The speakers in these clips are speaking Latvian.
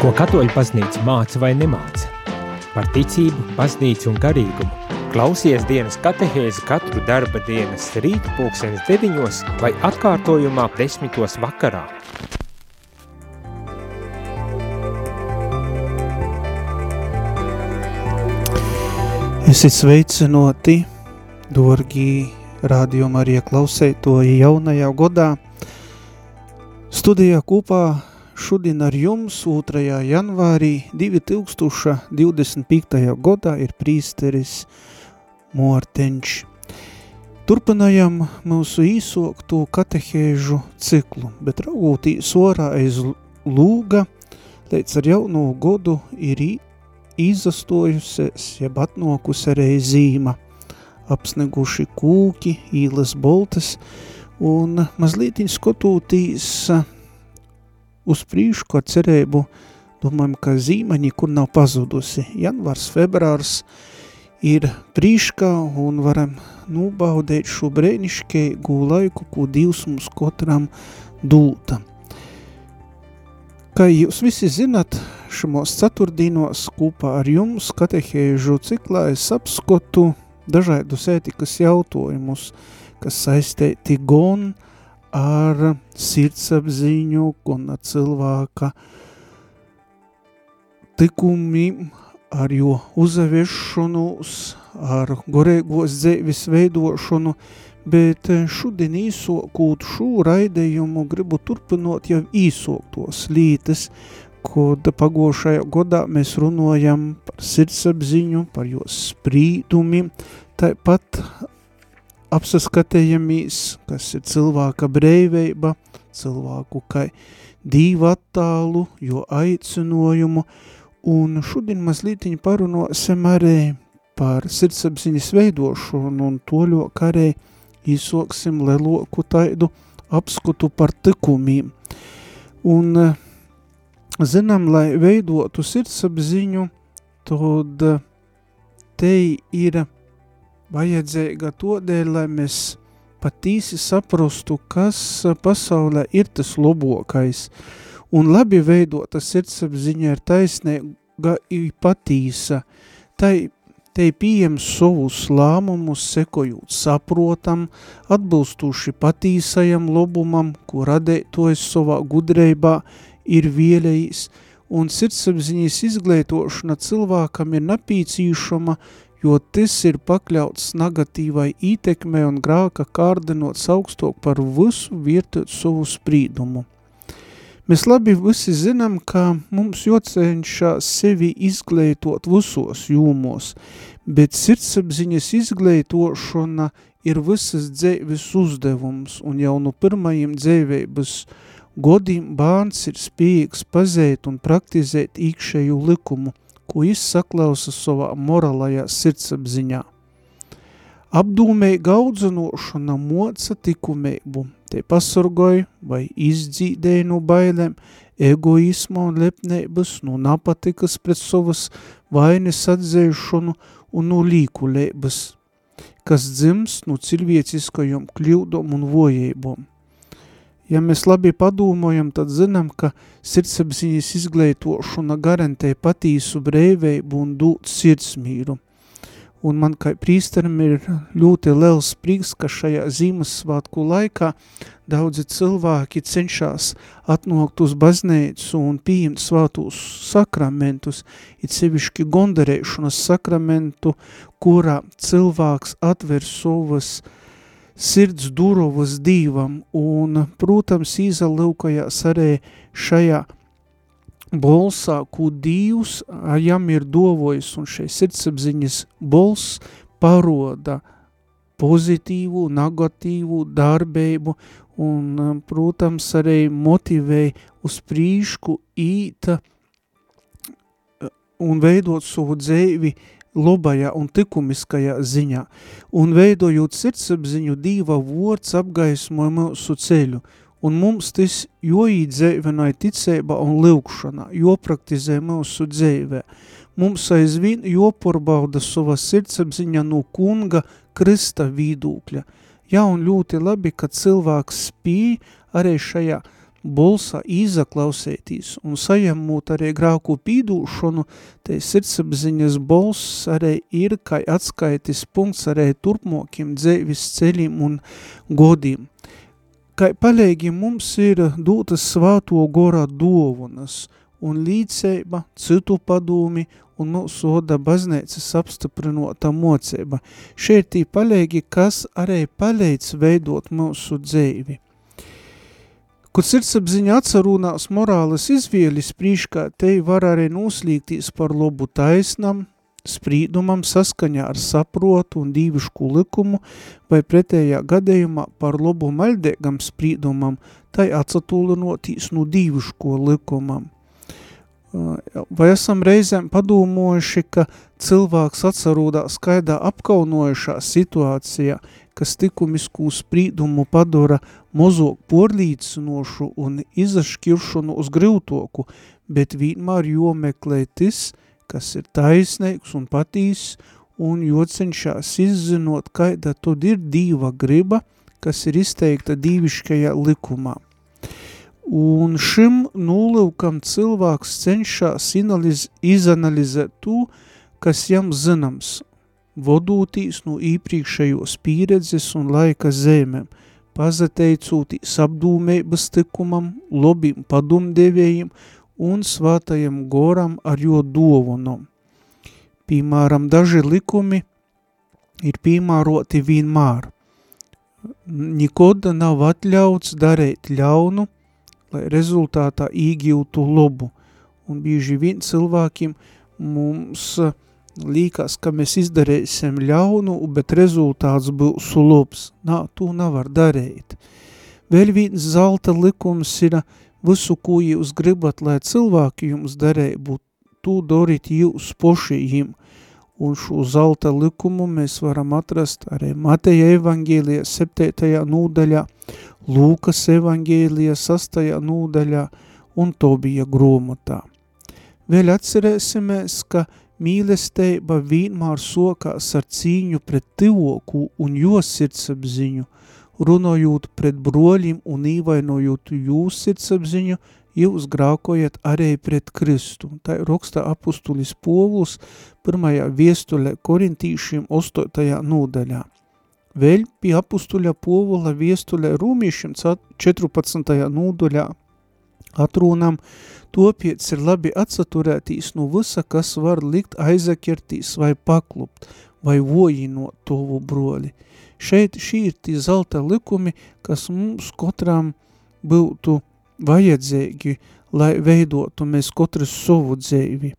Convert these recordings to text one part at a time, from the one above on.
Ko katoļu baznīca māca vai nemāca? Par ticību, baznīcu un garīgumu. Klausies dienas katehēzi katru darba dienas rīt pulksenes deviņos vai atkārtojumā desmitos vakarā. Esiet sveicinoti, dorgi rādījuma arī klausētoji jaunajā godā. Studijā kopā Šodien ar jums 2. janvārī 2025. gadā ir prīsteris Morteņš. Turpinājam mūsu īsoktu katehēžu ciklu, bet raugūtīs orā aiz lūga, līdz ar jaunu godu ir izastojusies, jeb atnokusi arī zīma, apsneguši kūki, īles boltes, un mazlietiņ skotūtīs uz priekšu ar cerību, domājam, ka zīmeņi, kur nav pazudusi. Janvārs, februārs ir prīškā un varam nubaudēt šo brēniškēgu laiku, ko Dievs mums katram dūta. Kā jūs visi zinat, šamos ceturtdīnos kopā ar jums katehēžu ciklā es apskotu dažādus ētikas jautājumus, kas saistīti gan ar ar sirdsapziņu, ar cilvēka tikumiem, ar jo uzaviešanos, ar gorēgos dzēvis veidošanu, bet šodien īsokūt šo raidējumu gribu turpinot jau īsoktos lītes, kad pagošajā godā mēs runājam par sirdsapziņu, par jo sprīdumiem, tāpat apsaskatējamies, kas ir cilvēka breiveiba, cilvēku kai divu attālu, jo aicinojumu, un šodien mazlietiņi parunosim arī par sirdsapziņas veidošanu un toļo karē īsoksim leloku taidu apskatu par tikumiem. Un zinām, lai veidotu sirdsapziņu, tad te ir vajadzīga todēļ, lai mēs patīsi saprastu, kas pasaulē ir tas labokais, un labi veidota sirdsapziņa ir taisnīga i patīsa, tai te pieejam savus lēmumus, sekojot saprotam, atbilstoši patīsajam lobumam, ko radētojas savā gudreibā, ir vielējis, un sirdsapziņas izglītošana cilvēkam ir napīcīšama, jo tas ir pakļauts negatīvai ietekmei un grāka kārdinot augstok par visu vietot savu sprīdumu. Mēs labi visi zinām, ka mums jocenšās sevi izglītot visos jūmos, bet sirdsapziņas izglītošana ir visas dzēvis uzdevums, un jau no pirmajiem dzēvības godiem bērns ir spējīgs pazēt un praktizēt īkšēju likumu, ko izsaklausa savā morālajā sirdsapziņā. Apdūmēja gaudzinošana moca tikumēbu, te pasargoja vai izdzīdēja no bailēm, egoisma un lepnēbas, no napatikas pret savas vainas atzēšanu un no līkulēbas, kas dzims no cilvēciskajom kļūdom un vojībom. Ja mēs labi padomājam, tad zinām, ka sirdsapziņas izglītošana garantē patīsu breiveibu un dūt sirdsmīru. Un man kā prīsterim ir ļoti liels prieks, ka šajā Ziemassvētku laikā daudzi cilvēki cenšas atnokt uz baznīcu un pieņemt svātos sakramentus, it sevišķi gondarēšanas sakramentu, kurā cilvēks atver savas uh, sirds durovas dīvam, un, protams, izalūkojās arī šajā bolsā, ko Dīvs jam ir dovojis, un šai sirdsapziņas bols paroda pozitīvu, negatīvu darbību, un, protams, arī motivēja uz prīšku īta un veidot savu dzēvi lobajā un tikumiskajā ziņā, un veidojot sirdsapziņu dīva vords apgaismoja mūsu ceļu, un mums tas joīdzēvenai ticēba un lūkšanā, jopraktizē mūsu dzēvē. Mums aizvien joporbauda sava sirdsapziņa no kunga Krista vīdūkļa. Jā, un ļoti labi, ka cilvēks spīja arī šajā bolsā izaklausētīs un sajamūt arī grāku pīdūšanu, te sirdsapziņas bolss arī ir kai atskaitis punkts arī turpmokiem dzēvis ceļiem un godiem. Kai palēgi mums ir dūtas svāto gorā dovunas un līdzseiba, citu padūmi un mūsu oda baznēcas apstiprinota mocība. Šeit tī palēgi, kas arī palīdz veidot mūsu dzēvi. Kur sirdsapziņa atcerūnās morāles izvielis prīškā, te var arī noslīgtīs par lobu taisnam, sprīdumam saskaņā ar saprotu un dīvišku likumu, vai pretējā gadījumā par lobu maļdēgam sprīdumam, tai atsatūlinotīs no dīviško likumam. Vai esam reizēm padomājuši, ka cilvēks atcerūdā skaidā apkaunojušā situācijā, kas likumisku sprīdumu padara mozok porlīdzinošu un izašķiršanu uz grivtoku, bet vienmēr jomeklē tis, kas ir taisnīgs un patīs, un jocenšās izzinot, kaida tad ir dīva griba, kas ir izteikta dīviškajā likumā. Un šim nolūkam cilvēks cenšas izanalizēt to, kas jam zināms, vodūtīs no iepriekšējos pieredzes un laika zemēm, pazateicūtīs apdūmēbas tikumam, lobim padomdevējiem un svātajam goram ar jo dovonam. Piemēram, daži likumi ir piemēroti vienmēr. Nikoda nav atļauts darēt ļaunu, lai rezultātā īgiltu lobu, un bieži vien cilvēkiem mums uh, līkās, ka mēs izdarēsim ļaunu, bet rezultāts būs labs. Nā, to nevar darīt. Vēl viens zelta likums ir visu, ko jūs gribat, lai cilvēki jums darē, būt tu darīt jūs pošījiem. Un šo zelta likumu mēs varam atrast arī Mateja evangēlijā 7. nūdaļā, Lūkas evangēlijā 6. nūdaļā un Tobija gromotā. Vēl atcerēsimies, ka mīlestība vienmēr sokās ar cīņu pret tivoku un jo sirdsapziņu, runājot pret broļiem un īvainojot jūs sirdsapziņu, jūs grākojat arī pret Kristu. Tā ir raksta apustulis Povuls pirmajā viestulē korintīšiem 8. nodaļā. Vēl pie apustuļa Povula viestulē rūmiešiem 14. nodaļā atrūnam Topiec ir labi atsaturētīs no visa, kas var likt aizakertīs vai paklupt, vai vojinot tovu broļi. Šeit šī ir tī zelta likumi, kas mums katram būtu vajadzīgi, lai veidotu mēs katrs savu dzēvi.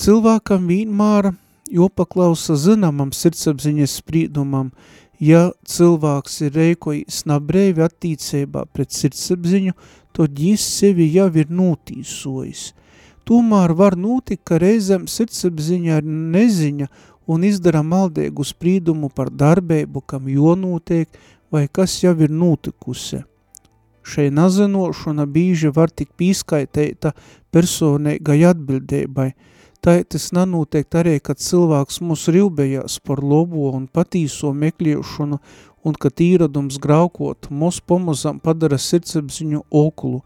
Cilvēkam vienmēr jopaklausa zināmam sirdsapziņas sprīdumam, ja cilvēks ir reikojis nabreivi attīcībā pret sirdsapziņu, tad jis sevi jau ir nūtīsojis. Tomēr var notikt, ka reizēm sirdsapziņa ir neziņa un izdara maldēgu sprīdumu par darbību, kam jonūtiek vai kas jau ir notikusi. Šai nazinošana bīži var tik pīskaitēta personīgai atbildībai, tā tas nanūtiek arī, kad cilvēks mūs rīvbējās par lobo un patīso meklēšanu un kad īradums graukot, mūs pomazam padara sirdsapziņu okulu.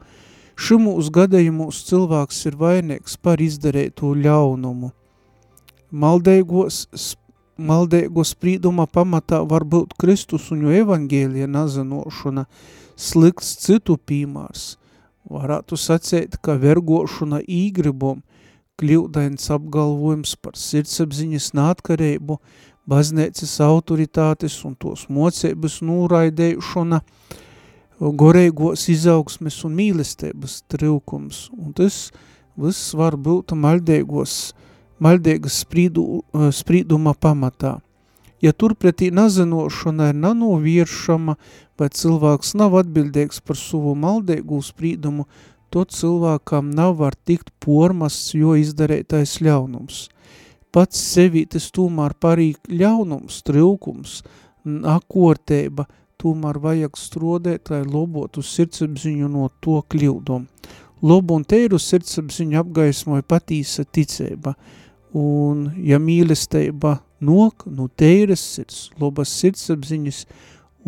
Šimūs gadījumos cilvēks ir vainīgs par izdarēto ļaunumu. Maldēgos, maldēgo sprīduma pamatā var būt Kristus un jo evangēlija nazanošana, slikts citu pīmārs. Varētu sacēt, ka vergošana īgribom, kļūdains apgalvojums par sirdsapziņas nātkarību, baznīcas autoritātes un tos mocības nūraidēšana, goreigos izaugsmes un mīlestības trūkums. Un tas viss var būt maļdēgos, maļdēgas sprīdu, sprīduma pamatā. Ja turpretī nazinošana ir nanovieršama, vai cilvēks nav atbildīgs par savu maldēgu sprīdumu, to cilvēkam nav var tikt pormasts, jo izdarētais ļaunums – pats sevi tas tomēr parīk ļaunums, trilkums, akortēba, tomēr vajag strodēt, lai lobotu sirdsapziņu no to kļūdom. Lobu un teiru sirdsapziņu apgaismoja patīsa ticēba, un ja mīlestība nok, nu teiras sirds, lobas sirdsapziņas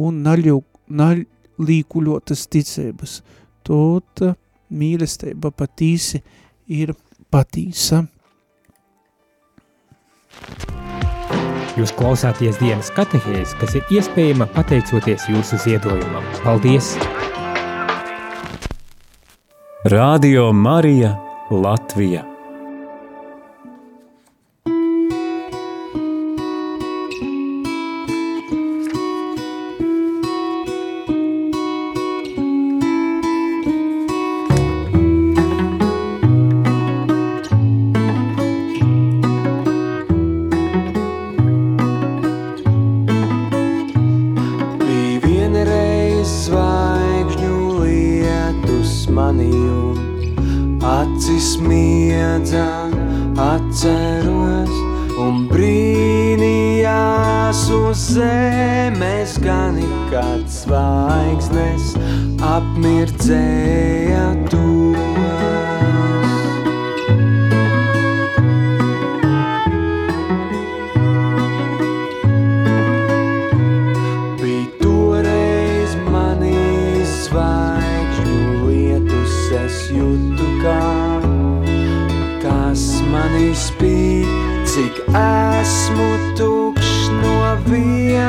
un naļu, naļīkuļotas ticēbas, tot mīlestība patīsi ir patīsa. Jūs klausāties dienas katehēs, kas ir iespējama pateicoties jūsu ziedojumam. Paldies! Radio Marija Latvija acis miedzā, atceros un brīnījās uz zemes, gan ikāds zvaigznes apmirdzēja tur.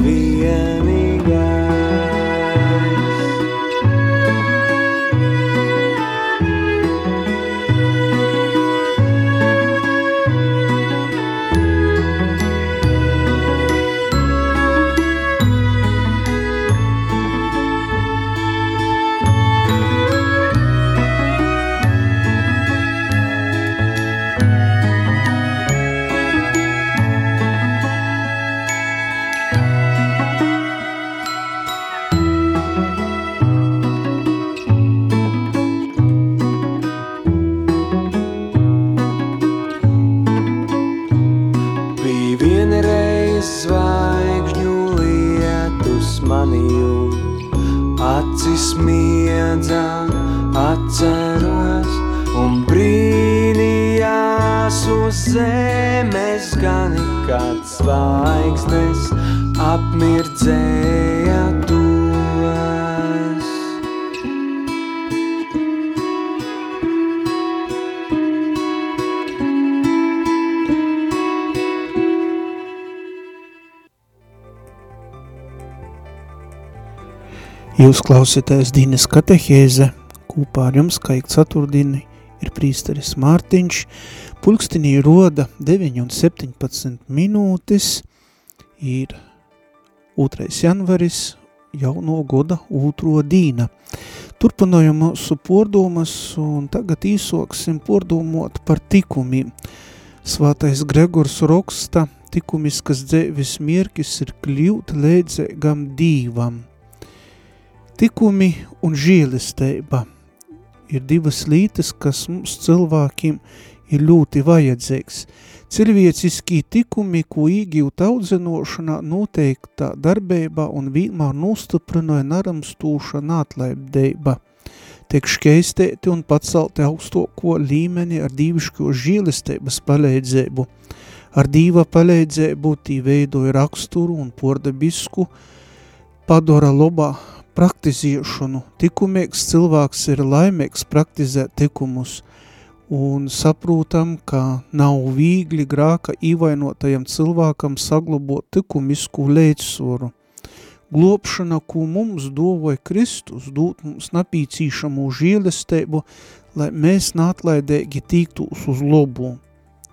vienīgais. Jūs klausieties Dīnes katehēze, kopā ar jums, kā ik ceturtdieni, ir prīsteris Mārtiņš, pulkstinī roda 9 un 17 minūtes, ir 2. janvaris, jauno goda otro dīna. Turpinājam mūsu pordomas un tagad īsoksim pordomot par tikumiem. Svātais Gregors Roksta tikumiskas dzēvis mierkis ir kļūt lēdzēgam dīvam – Tikumi un žīlisteiba ir divas lītas, kas mums cilvēkiem ir ļoti vajadzīgs. Cilvēciskī tikumi, ko īgīvt audzinošanā noteiktā darbībā un vienmēr nostiprinoja naramstūšana atlaibdeiba. Tiek škeistēti un pacelti augstoko līmeni ar dīvišķo žīlisteibas palīdzību. Ar dīva palīdzību tī veidoja raksturu un pordabisku, padora lobā praktizēšanu. Tikumīgs cilvēks ir laimīgs praktizēt tikumus, un saprotam, ka nav vīgli grāka īvainotajam cilvēkam saglabot tikumisku līdzsvaru. Glopšana, ko mums dovoja Kristus, dot mums napīcīšamu žēlestību, lai mēs nātlaidēgi tīktos uz lobu.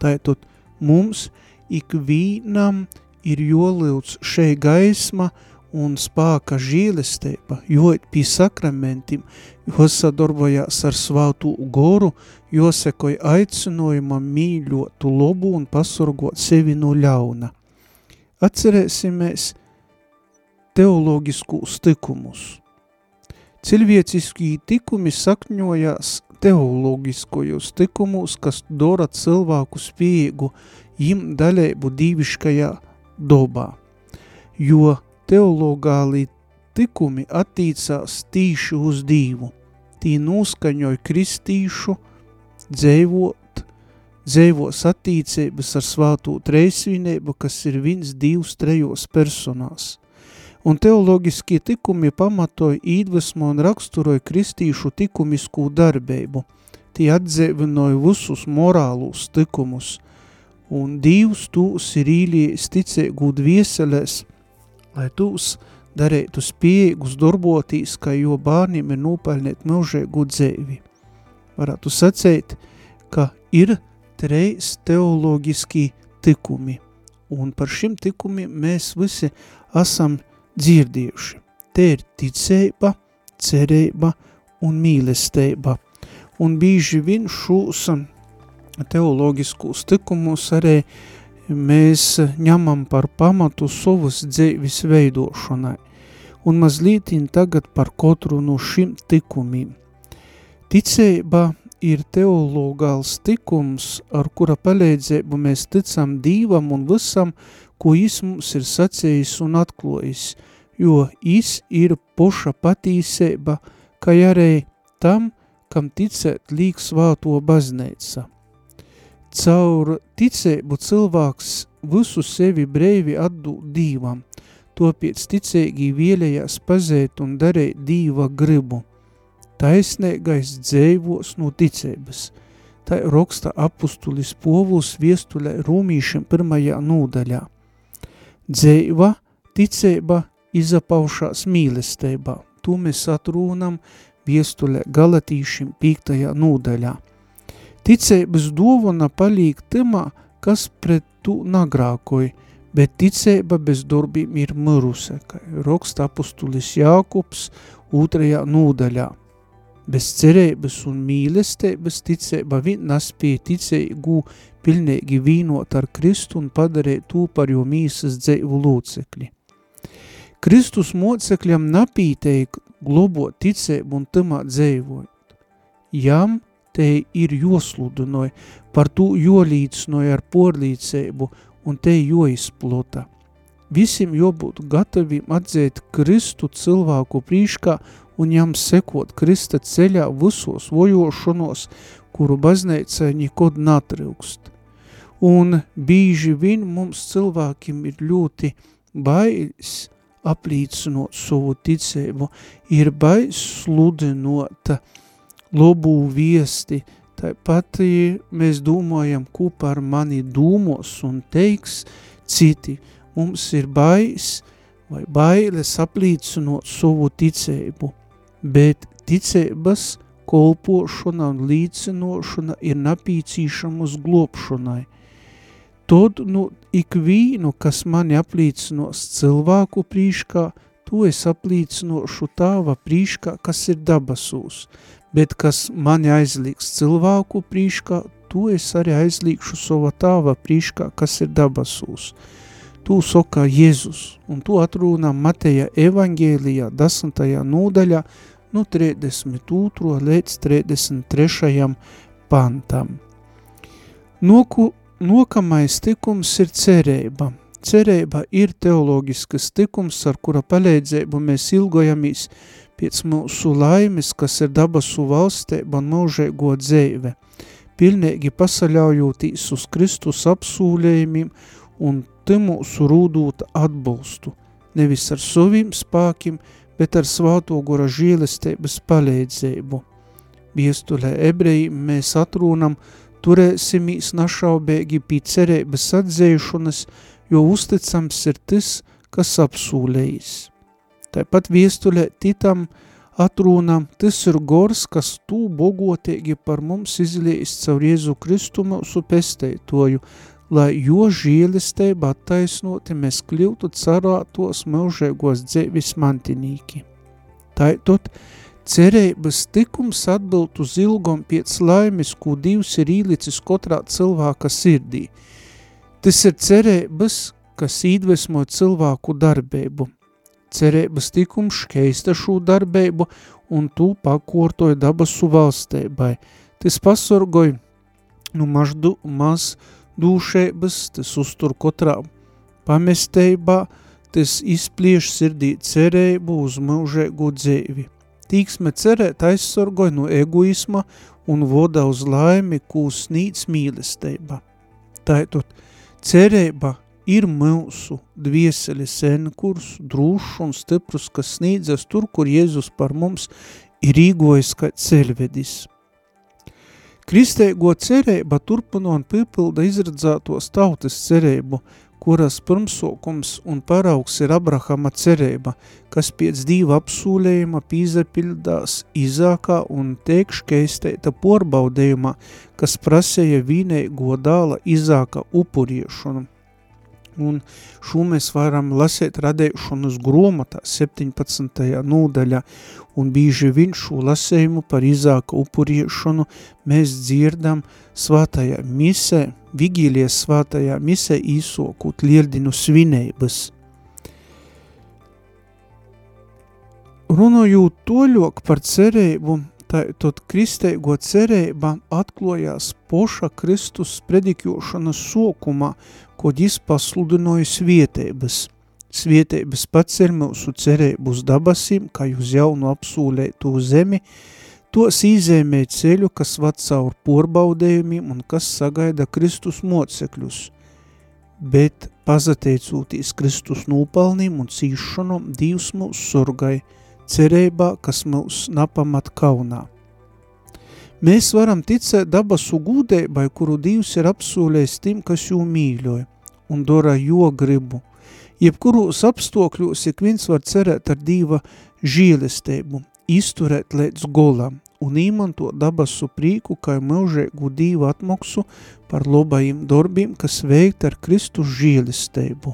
Tātad mums ikvīnam ir jolīdz šei gaisma un spāka žīlestība, jo pie sakramentim, jo sadarbojās ar svātu goru, jo sekoja aicinojumam mīļotu lobu un pasurgot sevi no ļauna. Atcerēsimies teoloģiskus tikumus. Cilvēciskī tikumi sakņojās teoloģiskojos tikumus, kas dora cilvēku spējīgu jim daļēbu dīviškajā dobā, jo teologāli tikumi attīcās tīši uz dīvu. Tī noskaņoja kristīšu dzēvot, dzēvos attīcības ar svātū treisvinību, kas ir viens divs trejos personās. Un teoloģiskie tikumi pamatoja īdvesmo un raksturoja kristīšu tikumisku darbību. Tie atdzēvinoja visus morālus tikumus, un divs tūs ir īlies ticēgu dvieselēs, lai tūs darētu spiegus darbotīs, ka jo bārniem ir nūpaļnēt milžēgu dzēvi. Varētu sacēt, ka ir treis teoloģiski tikumi, un par šim tikumiem mēs visi esam dzirdējuši. Te ir ticēba, cerība un mīlestība, un bīži vien šūs teoloģiskus tikumus arī mēs ņemam par pamatu savas dzīves veidošanai un mazliet tagad par katru no šim tikumiem. Ticība ir teologāls tikums, ar kura palīdzību mēs ticam Dīvam un visam, ko Jis mums ir sacījis un atklojis, jo Jis ir poša patīsība, kā arī tam, kam ticēt līk svāto bazneica. Caur ticību cilvēks visu sevi breivi atdūt Dīvam – Topiec ticēgī vielējās pazēt un darēt dīva gribu. Taisnēgais dzēvos no ticības. Tā raksta apustulis povuls viestulē rūmīšiem pirmajā nūdaļā. Dzēva, ticība izapaušās mīlestībā. To mēs atrūnam viestulē galatīšiem pīktajā nūdaļā. Ticības dovana palīk timā, kas pret tu nagrākoja, bet ticēba bez darbiem ir miruse, kā raksta apustulis Jākubs otrajā nūdaļā. Bez cerības un mīlestības ticēba vien naspēja ticēgu pilnīgi vīnot ar Kristu un padarēt tū par jo mīsas dzēvu lūcekļi. Kristus mocekļam napītēja globot ticēbu un tamā dzēvojot. Jam te ir josludinoja, par tū jolīdznoja ar porlīcēbu un te joizplota. Visiem jābūt gataviem atzēt Kristu cilvēku prīškā un jām sekot Krista ceļā visos vojošanos, kuru bazneica nekod natrūkst. Un bīži vien mums cilvēkiem ir ļoti baiļs aplīcinot savu ticību, ir baiļs sludinot lobu viesti, Tāpat mēs domājam, ko par mani dūmos un teiks citi. Mums ir bais vai bailes aplīcinot savu ticību, bet ticības kolpošana un līdzinošana ir napīcīšama uz globšanai. Tad, nu, ikvīnu, kas mani aplīcinos cilvēku prīškā, to es aplīcinošu tāva prīškā, kas ir dabasūs bet kas mani aizlīgs cilvēku prīškā, to es arī aizlīgšu sava tāva prīškā, kas ir dabasūs. Tu soka Jēzus, un tu atrūnā Mateja evangēlijā, desmitajā nūdaļā, no 32. līdz 33. pantam. Noku, nokamais tikums ir cerība. Cerība ir teoloģiskas tikums, ar kura palīdzību mēs ilgojamies pēc mūsu laimes, kas ir dabasu valsteiba un mūžēgo dzēve, pilnīgi pasaļaujotīs uz Kristus apsūlējumiem un te mūsu rūdūt atbalstu, nevis ar saviem spākiem, bet ar svāto gora žīlestības palīdzību. Viestulē ebrejiem mēs atrūnam, turēsimīs našaubēgi pie cerības atzējušanas, jo uzticams ir tas, kas apsūlējis. Tāpat viestulē Titam atrūnam, tas ir gors, kas tū bogotīgi par mums izlīs caur Jēzu Kristu mūsu pesteitoju, lai jo žīlisteiba attaisnoti mēs kļūtu carātos melžēgos dzēvis mantinīki. Taitot, cerības tikums atbild uz ilgom piec laimes, ko Dievs ir īlicis katrā cilvēka sirdī. Tas ir cerības, kas īdvesmo cilvēku darbību, cerības tikums škeista šū darbeibu un tū pakortoja dabasu valsteibai. Tas pasorgoja nu maždu, maz dūšeibas, tas uztur kotrā pamesteibā, tas izplieš sirdī cerēbu uz mūžēgu dzēvi. Tīksme cerēt aizsorgoja no egoisma un voda uz laimi, kū snīc mīlestība. Tātad cerība ir mūsu dvieseli senkurs, drūšs un stiprus, kas sniedzas tur, kur Jēzus par mums ir rīgojis kā ceļvedis. Kristēgo cerība turpina un pīpilda izredzētos tautas cerību, kuras pirmsokums un paraugs ir Abrahama cerība, kas pēc divu apsūlējuma pīzapildās Izākā un teikškeisteita porbaudējumā, kas prasēja vīneigo dāla Izāka upuriešanu un šo mēs varam lasīt radēšanas gromotā 17. nūdaļā, un bīži viņš šo lasējumu par Izāka upuriešanu mēs dzirdam svātajā misē, vigīlies svātajā misē īsokūt lieldinu svinēbas. Runājot toļok par cerību, tad kristeigo cerība atklājās poša Kristus predikjošanas sokumā, kod jis pasludināja svietēbas. Svietēbas paceļ mūsu cerību uz dabasim, kā uz jaunu apsūlētu zemi, tos īzēmē ceļu, kas vad caur porbaudējumiem un kas sagaida Kristus mocekļus. Bet, pazateicoties Kristus nūpalnim un cīšanom, Dievs mūs sorgai, cerībā, kas mūs napamat kaunā. Mēs varam ticēt dabasu gūdeibai, kuru Dievs ir apsūlējis tim, kas jū mīļoja un dara jo gribu. Jebkuros apstākļos ik viens var cerēt ar Dieva žīlestību, izturēt līdz golam un īmantot dabasu prīku kā mūžēgu Dieva atmaksu par labajiem darbiem, kas veikt ar Kristus žīlestību.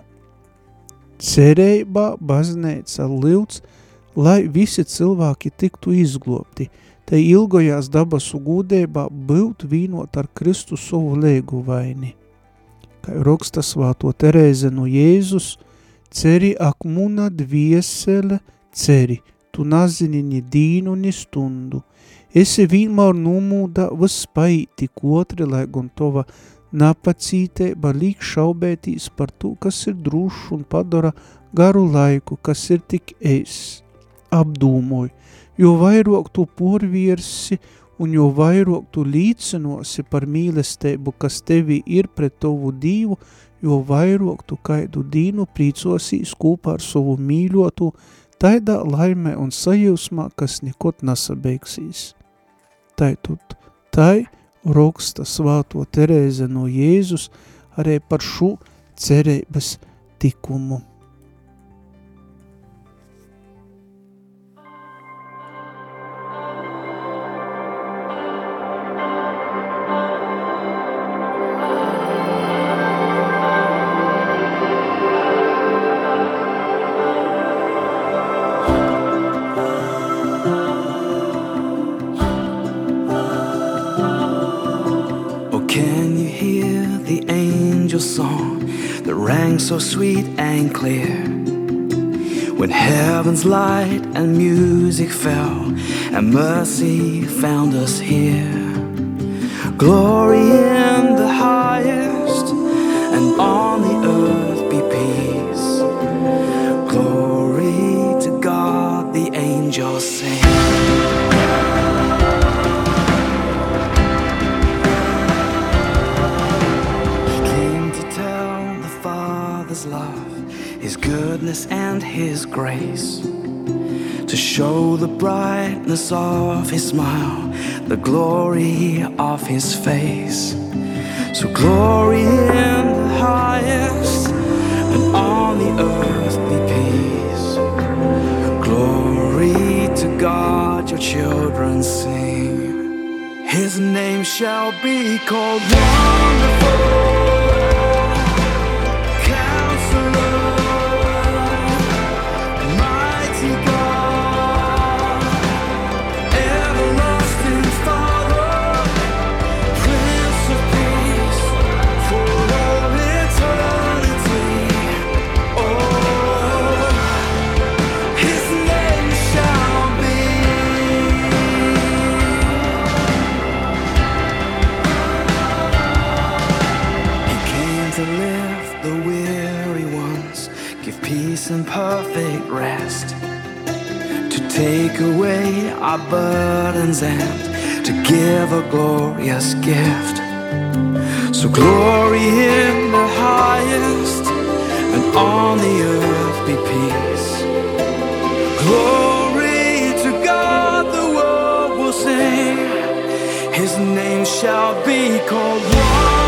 Cerībā baznēca lūdz, lai visi cilvēki tiktu izglobti – te ilgojās dabasu gūdībā būt vīnot ar Kristu savu lēgu vaini. Kā raksta svāto Terēze no Jēzus, ceri ak muna dviesele, ceri, tu nazini ni dīnu ni stundu, esi vienmēr numūda vispaiti kotri, lai gan tova napacīteiba līk šaubētīs par to, kas ir drūšs un padara garu laiku, kas ir tik es. Apdūmoju, jo vairāk tu porviersi un jo vairāk tu līdzinosi par mīlestību, kas tevi ir pret tavu dīvu, jo vairāk tu kaidu dīnu prīcosīs kopā ar savu mīļotu, taidā laimē un sajūsmā, kas nekot nesabeigsies. Taitut, tai roksta svāto Terēze no Jēzus arī par šo cerības tikumu. So sweet and clear. When heaven's light and music fell, and mercy found us here. Glory goodness and His grace, to show the brightness of His smile, the glory of His face. So, glory in the highest, and on the earth be peace. Glory to God, your children sing. His name shall be called Wonderful. perfect rest to take away our burdens and to give a glorious gift. So, glory in the highest, and on the earth be peace. Glory to God, the world will sing, His name shall be called.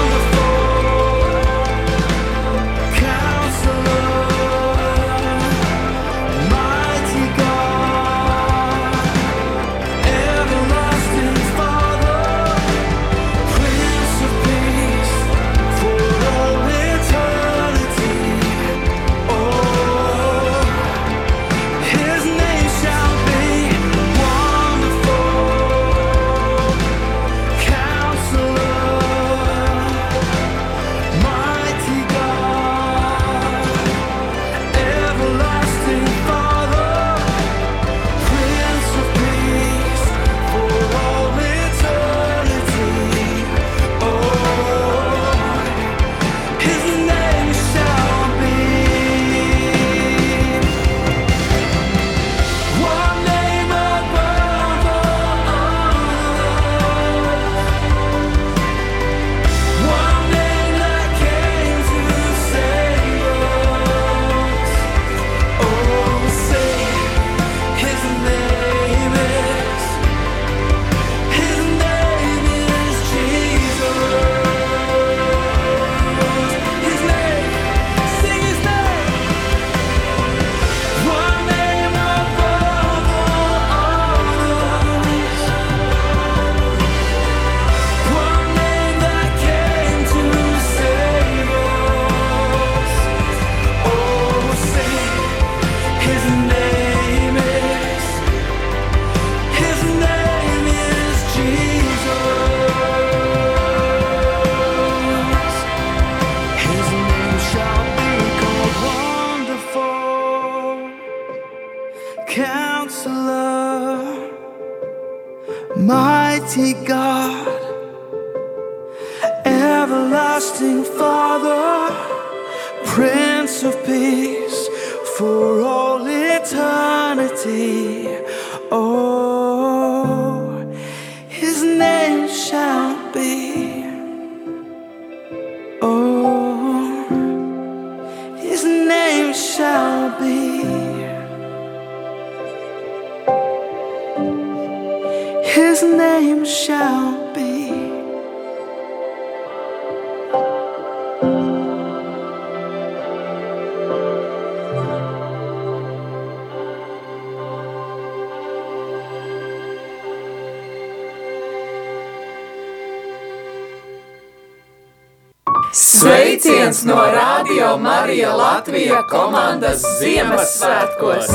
Sveiciens no Radio Marija Latvija komandas Ziemassvētkos!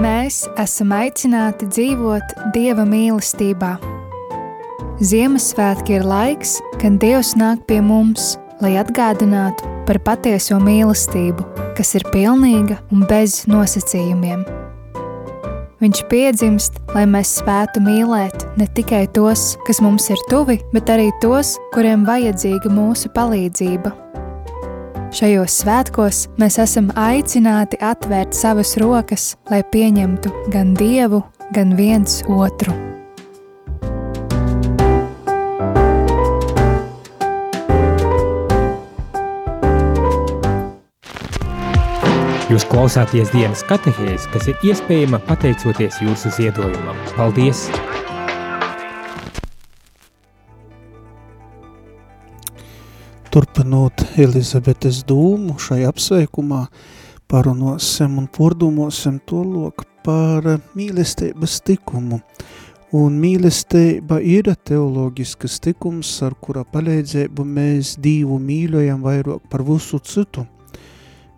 Mēs esam aicināti dzīvot Dieva mīlestībā. Ziemassvētki ir laiks, kad Dievs nāk pie mums, lai atgādinātu par patieso mīlestību, kas ir pilnīga un bez nosacījumiem. Viņš piedzimst, lai mēs spētu mīlēt ne tikai tos, kas mums ir tuvi, bet arī tos, kuriem vajadzīga mūsu palīdzība. Šajos svētkos mēs esam aicināti atvērt savas rokas, lai pieņemtu gan Dievu, gan viens otru. Jūs klausāties dienas katehēs, kas ir iespējama pateicoties jūsu ziedojumam. Paldies! Turpinot Elizabetes dūmu šai apsveikumā, parunāsim un pordomāsim to lok par mīlestības tikumu. Un mīlestība ir teoloģiskas tikums, ar kura palīdzību mēs Dievu mīļojam vairāk par visu citu.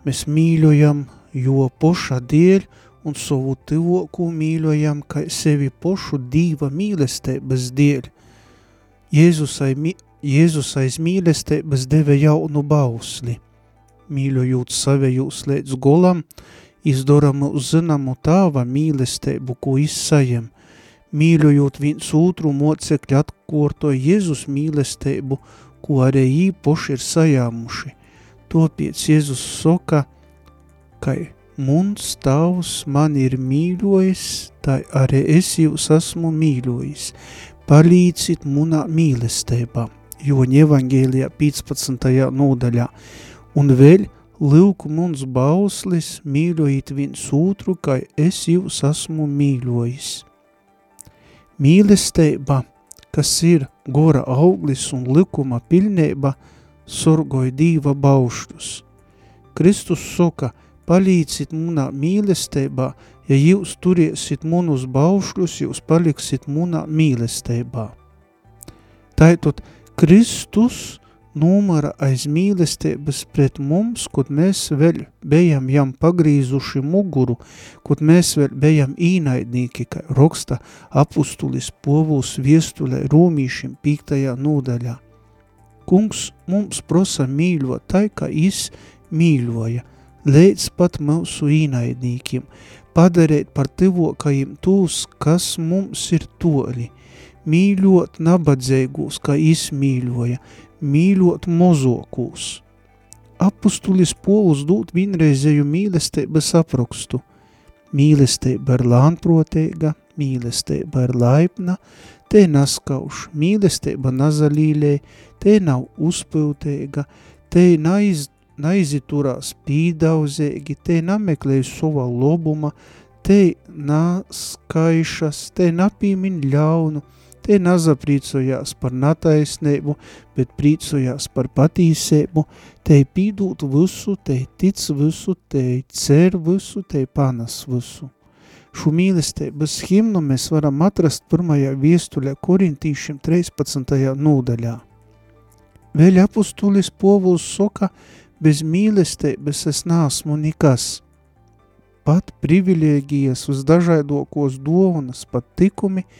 Mēs mīļojam, jo poša dēļ un savu tuvoku mīļojam, kā sevi pošu Dieva mīlestības dēļ. Jēzus ai, Jēzus aiz mīlestības deva jaunu bausli. Mīļojot savējus līdz golam, izdoramu zinamu tāva mīlestību, ko izsajam. Mīļojot viens otru mocekļi atkorto Jēzus mīlestību, ko arī īpoši ir sajāmuši. Topiec Jēzus soka, ka muns tavs man ir mīļojis, tai arī es jūs esmu mīļojis. Palīdzit munā mīlestībā, Joņa evangēlijā 15. nodaļā, un vēl Lūku mums bauslis, mīļojīt viens otru, kā es jūs esmu mīļojis. Mīlestība, kas ir gora auglis un likuma pilnība, sorgoja dīva baušļus. Kristus soka, palīdzit munā mīlestībā, ja jūs turiesit munus baušļus, jūs paliksit munā mīlestībā. Tātad Kristus numara aiz mīlestības pret mums, kad mēs vēl bijam jam pagrīzuši muguru, kad mēs vēl bijam īnaidnīki, kā raksta apustulis povuls viestulē Rūmīšim pīktajā nūdaļā. Kungs mums prosa mīļo tai, kā is mīļoja, līdz pat mūsu īnaidnīkiem, padarēt par tivokajiem tūs, kas mums ir toļi, mīļot nabadzīgūs, kā izmīļoja, mīļot mozokūs. Apustulis polus dūt vienreizēju mīlestības aprakstu. Mīlestība ir lānproteiga, mīlestība ir laipna, te naskauš, mīlestība nazalīlē, te nav uzpilteiga, te naiz, naiziturās pīdauzēgi, te nameklēj sova lobuma, te naskaišas, te napīmin ļaunu, Te nazaprīcojās par nataisnību, bet prīcojās par patīsību, te pīdūt visu, te tic visu, te cer visu, te panas visu. Šo mīlestības himnu mēs varam atrast pirmajā viestuļā korintīšiem 13. nūdaļā. Vēl apustulis povuls soka, bez mīlestības es nāsmu nekas. Pat privilēģijas uz dažādokos dovanas, pat tikumi –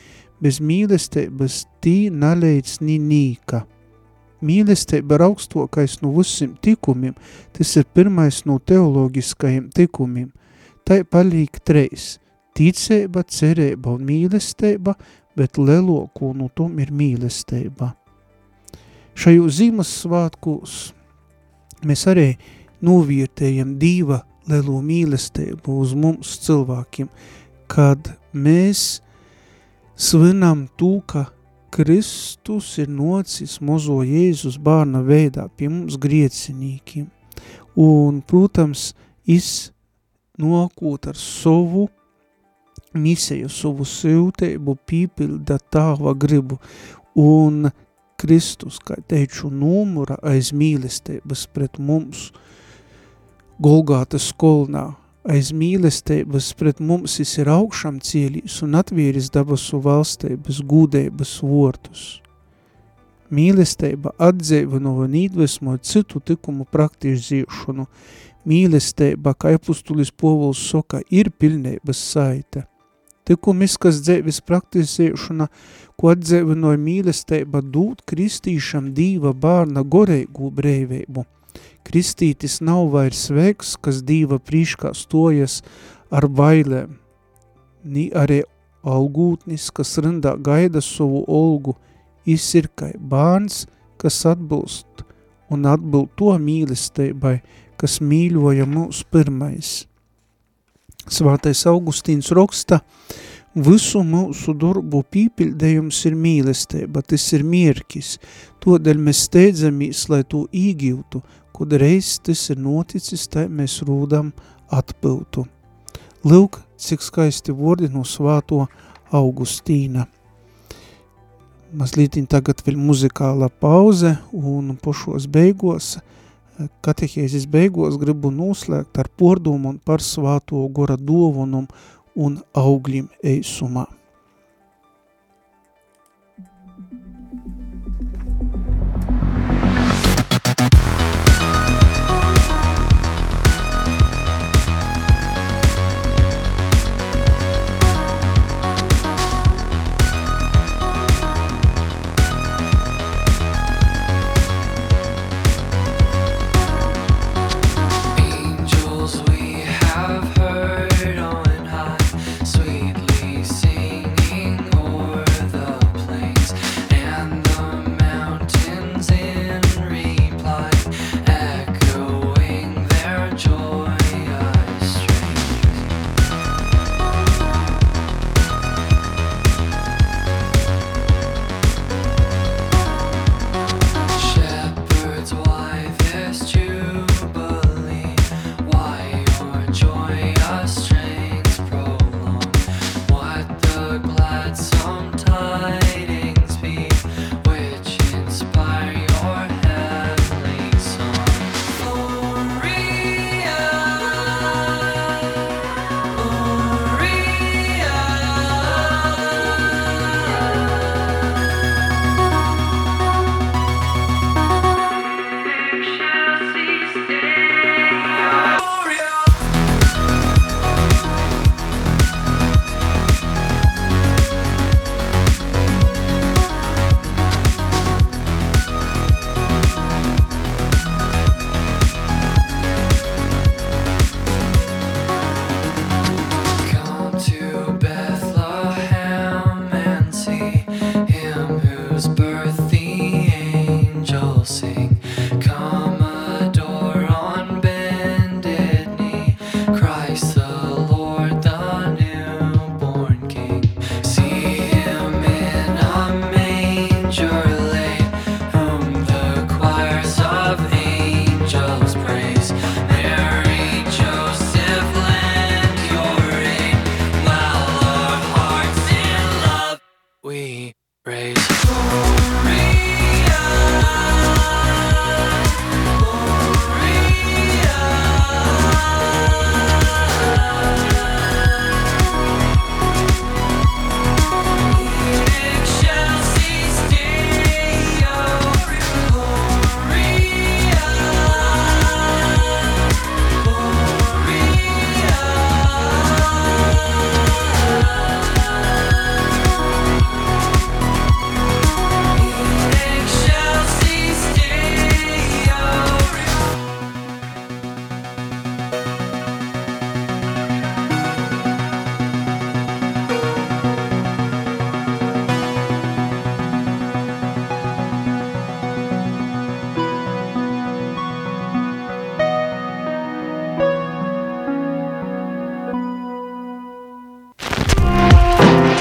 bez mīlestības tī naleidz ni nīka. Mīlestība ir augstokais no visiem tikumiem, tas ir pirmais no teologiskajiem tikumiem. Tai palīk treis – ticība, cerība un mīlestība, bet lielāko no tom ir mīlestība. Šaju zīmes svātkos mēs arī novērtējam Dīva lielo mīlestību uz mums cilvēkiem, kad mēs svinam to, ka Kristus ir nocis mozo Jēzus bārna veidā pie mums griecinīkiem. Un, protams, is nokūt ar savu misiju, savu siltību, pīpilda tāva gribu. Un Kristus, kā teicu, numura aiz mīlestības pret mums Golgātas skolnā aiz mīlestības pret mums ir augšām cieļīs un atvīris dabasu valstības gūdēbas vortus. Mīlestība atdzīvino un iedvesmo citu tikumu praktizēšanu. Mīlestība, kā apustulis povuls soka, ir pilnības saite. Tikumiskas dzēvis praktizēšana, ko atdzīvinoja mīlestība dūt kristīšam dīva bārna goreigu breivību – Kristītis nav vairs sveiks, kas dīva prīškā stojas ar bailēm, ni arī algūtnis, kas rindā gaida savu olgu, ir kai bārns, kas atbilst un atbild to mīlestībai, kas mīļoja mūs pirmais. Svātais Augustīns raksta, visu mūsu darbu pīpildējums ir mīlestība, tas ir mierkis, todēļ mēs steidzamies, lai to īgiltu Kad reiz tas ir noticis, tai mēs rūdam atpiltu. Lūk, cik skaisti vordi no svāto Augustīna. Mazliet tagad vēl muzikāla pauze un pošos beigos, katehēzes beigos gribu noslēgt ar pordumu un par svāto gora dovanumu un augļiem eisumā.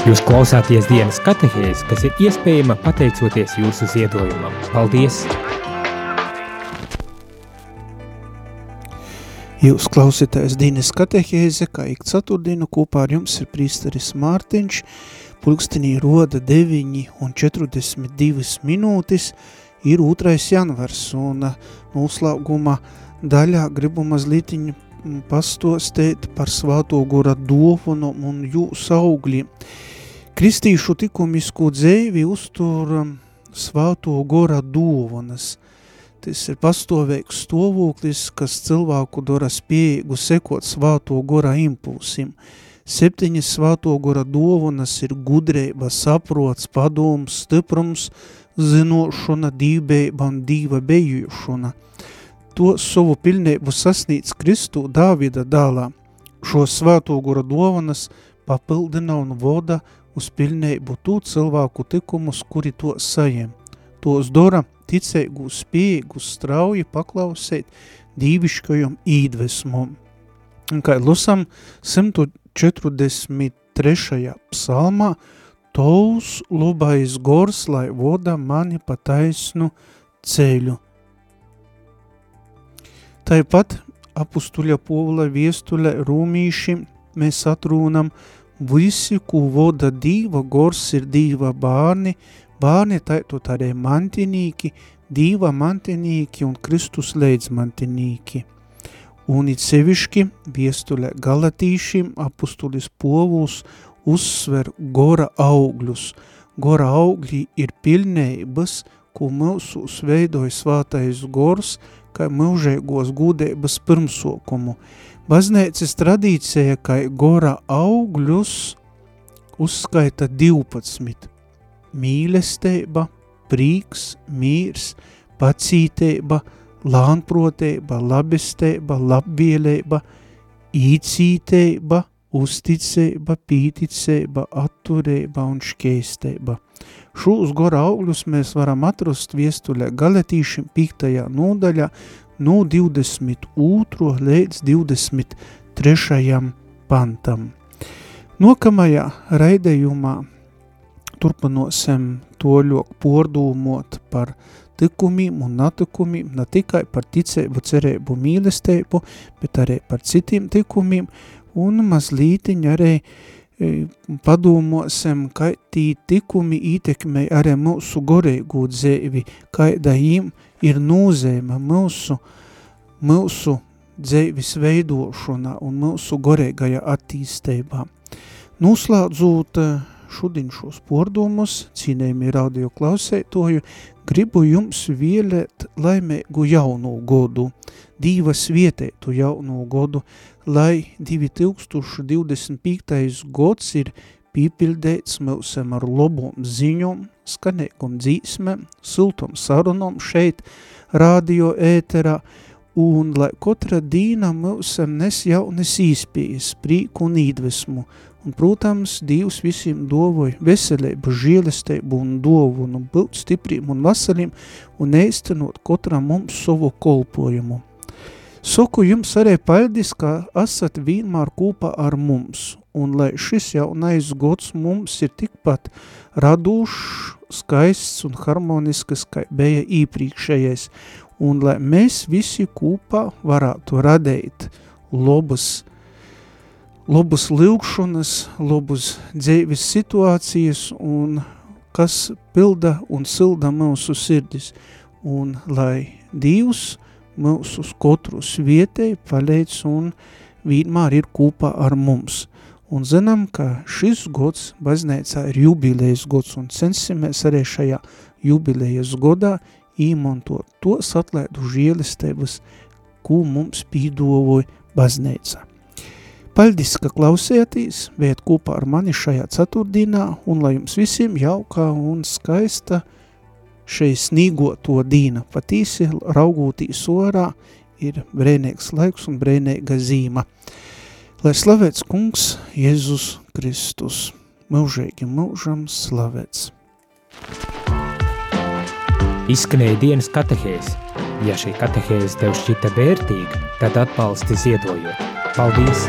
Jūs klausāties dienas katehēzi, kas ir iespējama pateicoties jūsu ziedojumam. Paldies! Jūs klausītājs Dīnes katehēze, kā ik ceturtdienu kopā ar jums ir prīsteris Mārtiņš, pulkstenī roda 9 un 42 minūtes, ir 2. janvars un noslēguma daļā gribu mazlietiņu pastostēt par svāto gora dovanu un jūsu augļiem. Kristīšu likumisko dzēvi uztur um, svāto gora dovanas. Tas ir pastāvīgs stāvoklis, kas cilvēku dara spējīgu sekot svāto gora impulsim. Septiņas svāto gora dovanas ir gudrība, saprots, padoms, stiprums, zinošana, dībība un dīva bejušana. To savu pilnību sasnīts Kristu Dāvida dālā. Šo svāto gora dovanas papildina un voda uz pilnību tū cilvēku tikumus, kuri to sajiem. Tos dora ticēgu spīgu strauji paklausēt dīviškajam īdvesmum. Un kā lusam 143. psalmā, Tovs lubais gors, lai voda mani pa taisnu ceļu. Tāpat apustuļa povla viestuļa rūmīši mēs atrūnam Visi, ko voda dīva, gors ir dīva bārni, bārni taitot arī mantinīki, dīva mantinīki un Kristus leidzmantinīki. Un it seviški viestulē galatīšim apustulis povuls uzsver gora augļus. Gora augļi ir pilnēbas, ko mūsu sveidoja svātais gors, kā mūžēgos gūdēbas pirmsokumu – Baznīcas tradīcija, ka gora augļus uzskaita 12 – mīlestība, prīks, mīrs, pacītība, lānprotība, labestība, labvielība, īcītība, uzticība, pīticība, atturība un šķēstība. Šūs gora augļus mēs varam atrast viestuļa galetīšiem 5. nodaļā no 22. līdz 23. pantam. Nokamajā raidējumā turpinosim to ļoti pordūmot par tikumiem un natikumiem, ne tikai par ticēbu, cerēbu, mīlestību, bet arī par citiem tikumiem, un mazlītiņ arī e, padomāsim, kā tī tikumi ietekmē arī mūsu gorīgu dzēvi, kāda jīm ir nozīme mūsu, mūsu dzīves veidošanā un mūsu gorīgajā attīstībā. Noslēdzot eh, šodien šos pordumus, cīnējumi radio klausētoju, gribu jums vielēt laimēgu jaunu godu, divas vietētu jaunu godu, lai 2025. gods ir pīpildēts mūsam ar lobom ziņom, skanēgum dzīsmēm, siltom sarunom šeit, radio ēterā, un lai katra dīna mūsam nes jaunas īspējas, prīku un īdvesmu, un, protams, Dievs visiem dovoja veselību, žielestību un dovu, un būt stipriem un vasaļiem, un eistenot katram mums savu kolpojumu. Saku jums arī paldies, ka esat vienmēr kopā ar mums, un lai šis jaunais gods mums ir tikpat radošs, skaists un harmonisks, kā bija iepriekšējais, un lai mēs visi kopā varētu radīt labas, labas lūkšanas, labas dzīves situācijas, un kas pilda un silda mūsu sirdis, un lai Dievs mūsu kotrus vietēji palīdz un vienmēr ir kopā ar mums. Un zinām, ka šis gods baznīcā ir jubilējas gods un censimies arī šajā jubilējas godā īmantot tos atlēdu žielistēbas, ko mums pīdovoja baznīcā. Paldies, ka klausieties, bet kopā ar mani šajā ceturtdienā un lai jums visiem jaukā un skaista – šai snīgoto dīna patīsi raugūtīs orā ir brēnīgs laiks un brēnīga zīma. Lai slavēts kungs Jēzus Kristus, mūžīgi mūžam slavēts. Izskanēja dienas katehēs. Ja šī katehēze tev šķita vērtīga, tad atbalsti ziedojot. Paldies!